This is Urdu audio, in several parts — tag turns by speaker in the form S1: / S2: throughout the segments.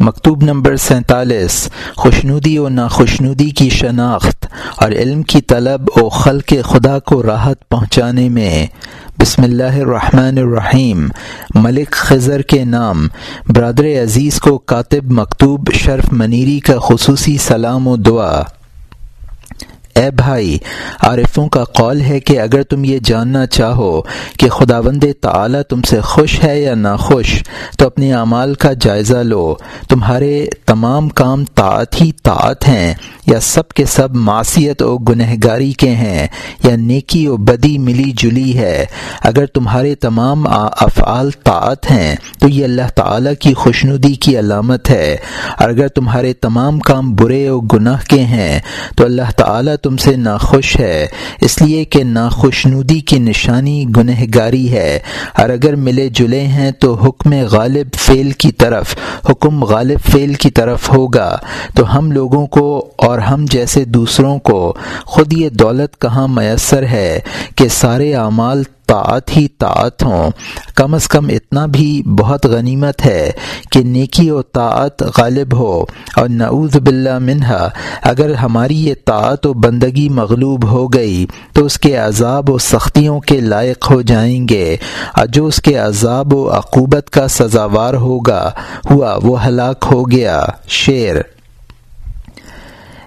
S1: مکتوب نمبر سینتالیس، خوشنودی و ناخوشنودی کی شناخت اور علم کی طلب و خلق خدا کو راحت پہنچانے میں۔ بسم اللہ الرحمن الرحیم۔ ملک خزر کے نام۔ برادر عزیز کو کاتب مکتوب شرف منیری کا خصوصی سلام و دعا۔ اے بھائی، عارفوں کا قول ہے کہ اگر تم یہ جاننا چاہو کہ خدا وند تعلیٰ تم سے خوش ہے یا ناخوش، تو اپنے اعمال کا جائزہ لو۔ تمہارے تمام کام طاعت ہی طاعت ہیں، یا سب کے سب معصیت و گنہگاری کے ہیں، یا نیکی و بدی ملی جلی ہے۔ اگر تمہارے تمام افعال طاعت ہیں، تو یہ اللہ تعالیٰ کی خوشنودی کی علامت ہے۔ اور اگر تمہارے تمام کام برے و گناہ کے ہیں، تو اللہ تعالیٰ تم سے ناخوش ہے۔ اس لیے کہ ناخوشنودی کی نشانی گنہ گاری ہے۔ اور اگر ملے جلے ہیں تو حکم غالب فعل کی طرف، حکم غالب فعل کی طرف ہوگا۔ تو ہم لوگوں کو اور ہم جیسے دوسروں کو، خود یہ دولت کہاں میسر ہے کہ سارے اعمال طاعت ہی طاعت ہوں۔ کم از کم اتنا بھی بہت غنیمت ہے کہ نیکی و طاعت غالب ہو۔ اور نعوذ باللہ منہا، اگر ہماری یہ طاعت و بندگی مغلوب ہو گئی، تو اس کے عذاب و سختیوں کے لائق ہو جائیں گے۔ اور جو اس کے عذاب و عقوبت کا سزاوار ہوگا، ہوا وہ ہلاک ہو گیا۔ شعر۔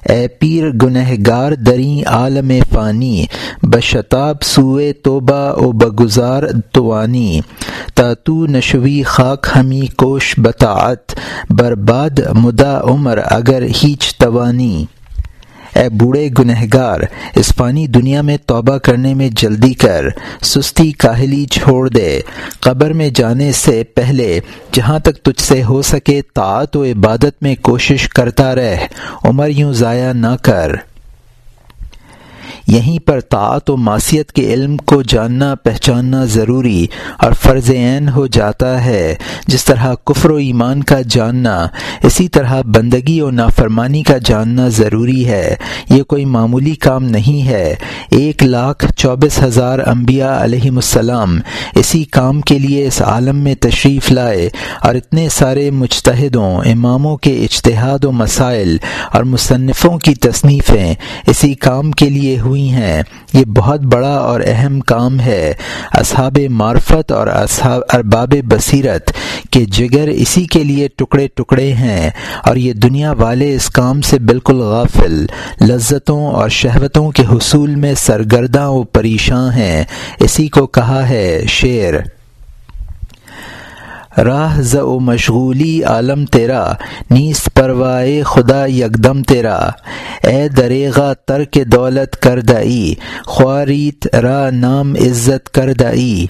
S1: اے پیر گنہ گار دریں عالم فانی، بشتاب سوئے توبہ او بگزار توانی۔ تاتو نشوی خاک ہمی کوش بتاعت برباد مدا عمر اگر ہیچ توانی۔ اے بوڑھے گنہگار اس فانی دنیا میں توبہ کرنے میں جلدی کر، سستی کاہلی چھوڑ دے۔ قبر میں جانے سے پہلے، جہاں تک تجھ سے ہو سکے، طاعت و عبادت میں کوشش کرتا رہ، عمر یوں ضائع نہ کر۔ یہیں پر طاعت و معصیت کے علم کو جاننا پہچاننا ضروری اور فرض عین ہو جاتا ہے۔ جس طرح کفر و ایمان کا جاننا، اسی طرح بندگی و نافرمانی کا جاننا ضروری ہے۔ یہ کوئی معمولی کام نہیں ہے۔ ایک لاکھ چوبیس ہزار انبیاء علیہم السلام اسی کام کے لیے اس عالم میں تشریف لائے اور اتنے سارے مجتہدوں، اماموں کے اجتہاد و مسائل اور مصنفوں کی تصنیفیں اسی کام کے لیے ہوئی ہیں۔ یہ بہت بڑا اور اہم کام ہے۔ اصحاب معرفت اور اصحاب ارباب بصیرت کے جگر اسی کے لیے ٹکڑے ٹکڑے ہیں اور یہ دنیا والے اس کام سے بالکل غافل۔ لذتوں اور شہوتوں کے حصول میں سرگرداں و پریشاں ہیں۔ اسی کو کہا ہے شعر۔ راہ ز و مشغولی عالم تیرا، نیست پروائے خدا یکدم تیرا۔ اے دریغا تر کے دولت کر دئی خواریت را نام عزت کر دئی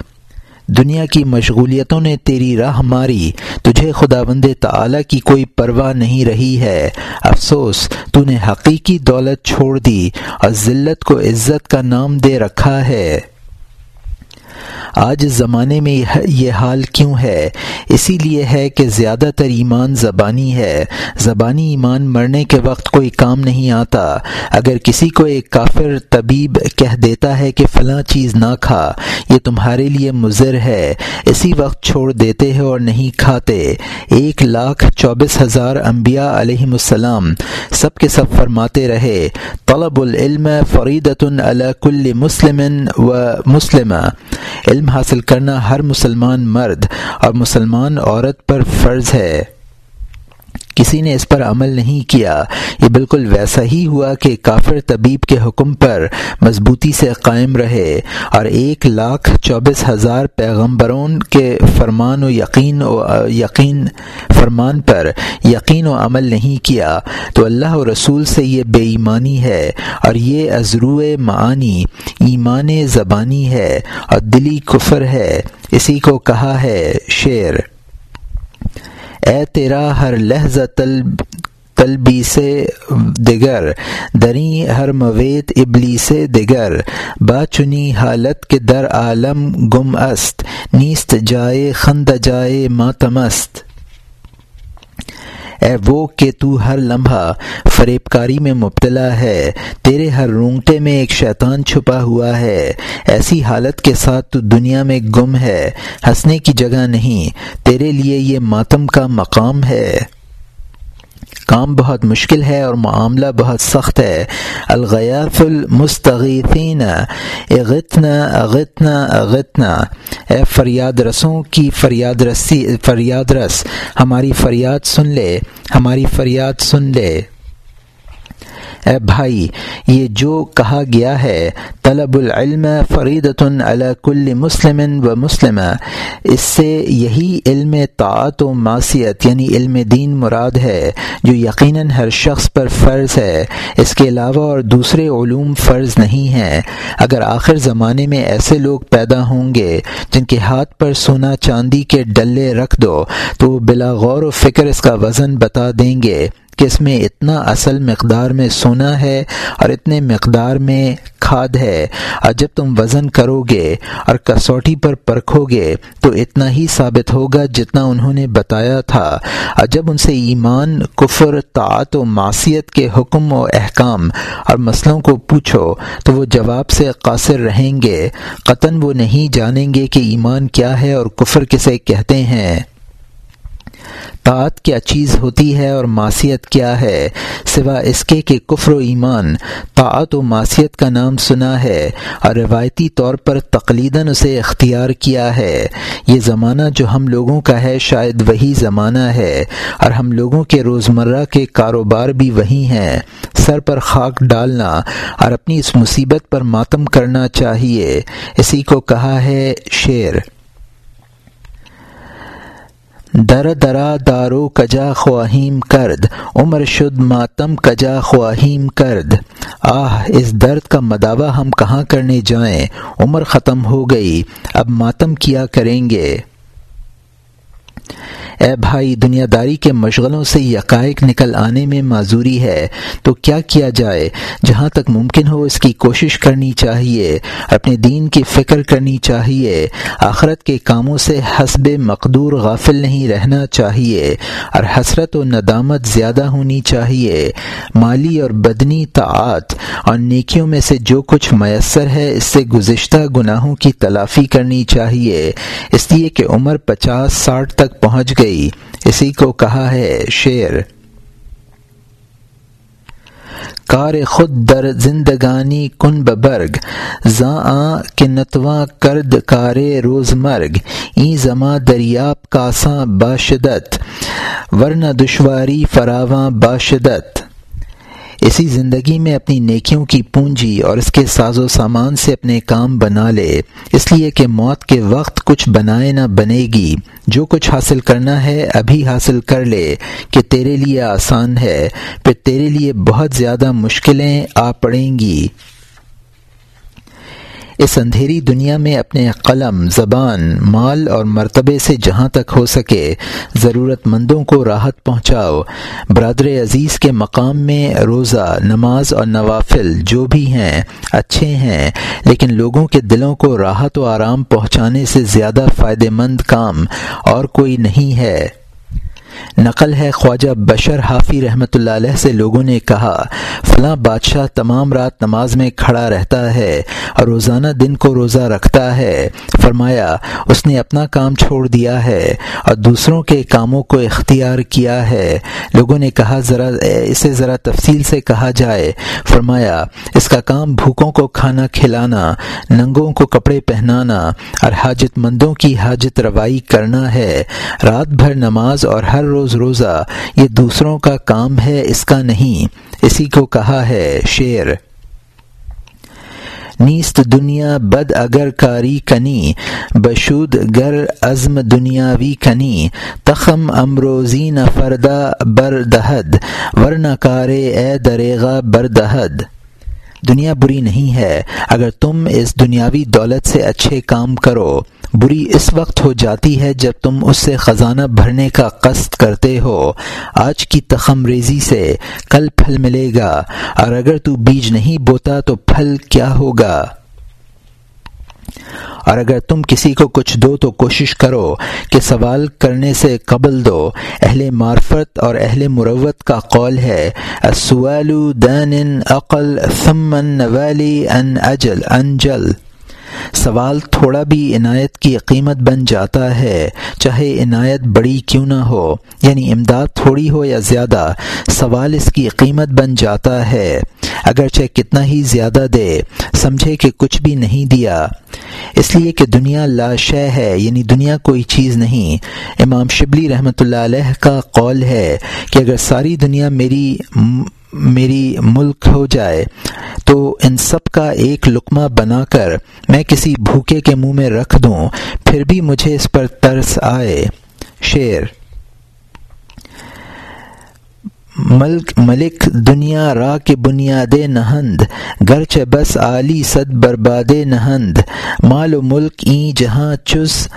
S1: دنیا کی مشغولیتوں نے تیری راہ ماری، تجھے خدا بند تعلیٰ کی کوئی پرواہ نہیں رہی ہے۔ افسوس، تو نے حقیقی دولت چھوڑ دی، اور ذلت کو عزت کا نام دے رکھا ہے۔ آج زمانے میں یہ حال کیوں ہے؟ اسی لیے ہے کہ زیادہ تر ایمان زبانی ہے۔ زبانی ایمان مرنے کے وقت کوئی کام نہیں آتا۔ اگر کسی کو ایک کافر طبیب کہہ دیتا ہے کہ فلاں چیز نہ کھا، یہ تمہارے لیے مضر ہے۔ اسی وقت چھوڑ دیتے ہیں اور نہیں کھاتے۔ ایک لاکھ چوبیس ہزار انبیاء علیہم السلام سب کے سب فرماتے رہے، طلب العلم فریدۃ کل مسلم و مسلمہ۔ علم حاصل کرنا ہر مسلمان مرد اور مسلمان عورت پر فرض ہے۔ کسی نے اس پر عمل نہیں کیا۔ یہ بالکل ویسا ہی ہوا کہ کافر طبیب کے حکم پر مضبوطی سے قائم رہے اور ایک لاکھ چوبیس ہزار پیغمبروں کے فرمان و یقین و یقین فرمان پر یقین و عمل نہیں کیا۔ تو اللہ و رسول سے یہ بے ایمانی ہے اور یہ ازرو معانی، ایمان زبانی ہے اور دلی کفر ہے۔ اسی کو کہا ہے شعر۔ اے تیرا ہر لہجہ طلب تلبی سے دیگر، دری ہر مویت ابلی سے دیگر۔ با چنی حالت کے در عالم گم است، نیست جائے خند جائے ماتمست اے وہ کہ تو ہر لمحہ فریب کاری میں مبتلا ہے، تیرے ہر رونگٹے میں ایک شیطان چھپا ہوا ہے۔ ایسی حالت کے ساتھ تو دنیا میں گم ہے، ہنسنے کی جگہ نہیں، تیرے لیے یہ ماتم کا مقام ہے۔ کام بہت مشکل ہے اور معاملہ بہت سخت ہے۔ الغیاف المستغیثین، اغتنا اغتنا اغتنا۔ اے فریاد رسوں کی فریاد رسی، فریاد رس، ہماری فریاد سن لے، ہماری فریاد سن لے۔ اے بھائی، یہ جو کہا گیا ہے، طلب العلم فریدۃ علی کل مسلم و مسلم اس سے یہی علم طاعت و معصیت یعنی علم دین مراد ہے، جو یقیناً ہر شخص پر فرض ہے۔ اس کے علاوہ اور دوسرے علوم فرض نہیں ہیں۔ اگر آخر زمانے میں ایسے لوگ پیدا ہوں گے، جن کے ہاتھ پر سونا چاندی کے ڈلے رکھ دو، تو وہ بلا غور و فکر اس کا وزن بتا دیں گے۔ کہ اس میں اتنا اصل مقدار میں سونا ہے اور اتنے مقدار میں کھاد ہے۔ اور جب تم وزن کرو گے اور کسوٹی پر پرکھو گے تو اتنا ہی ثابت ہوگا جتنا انہوں نے بتایا تھا۔ اور جب ان سے ایمان، کفر، طاعت و معصیت کے حکم و احکام اور مسئلوں کو پوچھو تو وہ جواب سے قاصر رہیں گے۔ قطن وہ نہیں جانیں گے کہ ایمان کیا ہے اور کفر کسے کہتے ہیں۔ طاعت کیا چیز ہوتی ہے اور معصیت کیا ہے؟ سوا اس کے کہ کفر و ایمان، طاعت و معصیت کا نام سنا ہے اور روایتی طور پر تقلیداً اسے اختیار کیا ہے۔ یہ زمانہ جو ہم لوگوں کا ہے شاید وہی زمانہ ہے اور ہم لوگوں کے روزمرہ کے کاروبار بھی وہی ہیں۔ سر پر خاک ڈالنا اور اپنی اس مصیبت پر ماتم کرنا چاہیے۔ اسی کو کہا ہے شعر۔ در درا دارو کجا خواہیم کرد، عمر شد ماتم کجا خواہیم کرد. آہ اس درد کا مداوع ہم کہاں کرنے جائیں؟ عمر ختم ہو گئی، اب ماتم کیا کریں گے؟ اے بھائی دنیا داری کے مشغلوں سے یکائق نکل آنے میں معذوری ہے۔ تو کیا کیا جائے؟ جہاں تک ممکن ہو اس کی کوشش کرنی چاہیے، اپنے دین کی فکر کرنی چاہیے۔ آخرت کے کاموں سے حسب مقدور غافل نہیں رہنا چاہیے، اور حسرت و ندامت زیادہ ہونی چاہیے۔ مالی اور بدنی طاعت اور نیکیوں میں سے جو کچھ میسر ہے، اس سے گزشتہ گناہوں کی تلافی کرنی چاہیے۔ اس لیے کہ عمر پچاس ساٹھ تک پہنچ گئی۔ گئی۔ اسی کو کہا ہے شعر۔ کار خود در زندگانی کن ببرگ، زاں کے نتواں کرد کار روز مرگ۔ این زماں دریاب کاساں باشدت، ورنہ دشواری فراواں باشدت۔ اسی زندگی میں اپنی نیکیوں کی پونجی اور اس کے ساز و سامان سے اپنے کام بنا لے۔ اس لیے کہ موت کے وقت کچھ بنائے نہ بنے گی۔ جو کچھ حاصل کرنا ہے، ابھی حاصل کر لے کہ تیرے لیے آسان ہے۔ پھر تیرے لیے بہت زیادہ مشکلیں آ پڑیں گی۔ اس اندھیری دنیا میں اپنے قلم، زبان، مال اور مرتبے سے جہاں تک ہو سکے ضرورت مندوں کو راحت پہنچاؤ۔ برادر عزیز کے مقام میں روزہ، نماز اور نوافل جو بھی ہیں، اچھے ہیں، لیکن لوگوں کے دلوں کو راحت و آرام پہنچانے سے زیادہ فائدہ مند کام اور کوئی نہیں ہے۔ نقل ہے خواجہ بشر حافی رحمۃ اللہ علیہ سے لوگوں نے کہا، فلاں بادشاہ تمام رات نماز میں کھڑا رہتا ہے اور روزانہ دن کو روزہ رکھتا ہے۔ فرمایا، اس نے اپنا کام چھوڑ دیا ہے اور دوسروں کے کاموں کو اختیار کیا ہے۔ لوگوں نے کہا، ذرا اسے ذرا تفصیل سے کہا جائے۔ فرمایا، اس کا کام بھوکوں کو کھانا کھلانا، ننگوں کو کپڑے پہنانا اور حاجت مندوں کی حاجت روائی کرنا ہے۔ رات بھر نماز اور ہر روز روزہ، یہ دوسروں کا کام ہے، اس کا نہیں۔ اسی کو کہا ہے شعر۔ نیست دنیا بد اگر کاری کنی، بشود گر عزم دنیاوی کنی۔ تخم امروزی فردا بردہد ورنہ کارے اے دریغا بردہد دنیا بری نہیں ہے۔ اگر تم اس دنیاوی دولت سے اچھے کام کرو، بری اس وقت ہو جاتی ہے جب تم اس سے خزانہ بھرنے کا قصد کرتے ہو۔ آج کی تخم ریزی سے کل پھل ملے گا، اور اگر تو بیج نہیں بوتا تو پھل کیا ہوگا؟ اور اگر تم کسی کو کچھ دو تو کوشش کرو کہ سوال کرنے سے قبل دو۔ اہل معرفت اور اہل مروت کا قول ہے دین عقل ثمن نوالی ان اجل، انجل۔ سوال تھوڑا بھی عنایت کی قیمت بن جاتا ہے، چاہے عنایت بڑی کیوں نہ ہو یعنی امداد تھوڑی ہو یا زیادہ، سوال اس کی قیمت بن جاتا ہے۔ اگرچہ کتنا ہی زیادہ دے، سمجھے کہ کچھ بھی نہیں دیا۔ اس لیے کہ دنیا لا شے ہے یعنی دنیا کوئی چیز نہیں۔ امام شبلی رحمۃ اللہ علیہ کا قول ہے کہ اگر ساری دنیا میری میری ملک ہو جائے، تو ان سب کا ایک لقمہ بنا کر میں کسی بھوکے کے منہ میں رکھ دوں، پھر بھی مجھے اس پر ترس آئے۔ شعر ملک ملک، دنیا را کے بنیاد نہند گرچ بس علی صد برباد نہند۔ مال و ملک این جہاں چز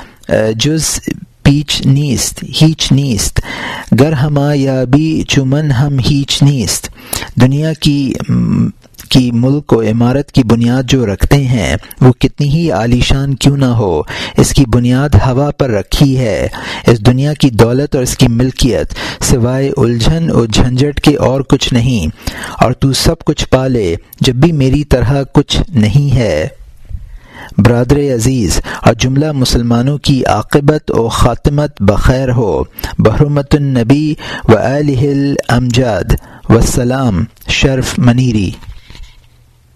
S1: جز، پیچ نیست، ہیچ نیست۔ گر ہما یا بھی چمن ہم ہیچ نیست۔ دنیا کی کی ملک و عمارت کی بنیاد جو رکھتے ہیں، وہ کتنی ہی عالیشان کیوں نہ ہو، اس کی بنیاد ہوا پر رکھی ہے۔ اس دنیا کی دولت اور اس کی ملکیت، سوائے الجھن اور جھنجھٹ کے اور کچھ نہیں۔ اور تو سب کچھ پالے جب بھی میری طرح کچھ نہیں ہے۔ برادر عزیز، اور جملہ مسلمانوں کی عاقبت و خاتمت بخیر ہو۔ بحرمت النبی و الحل امجاد وسلام شرف منیری۔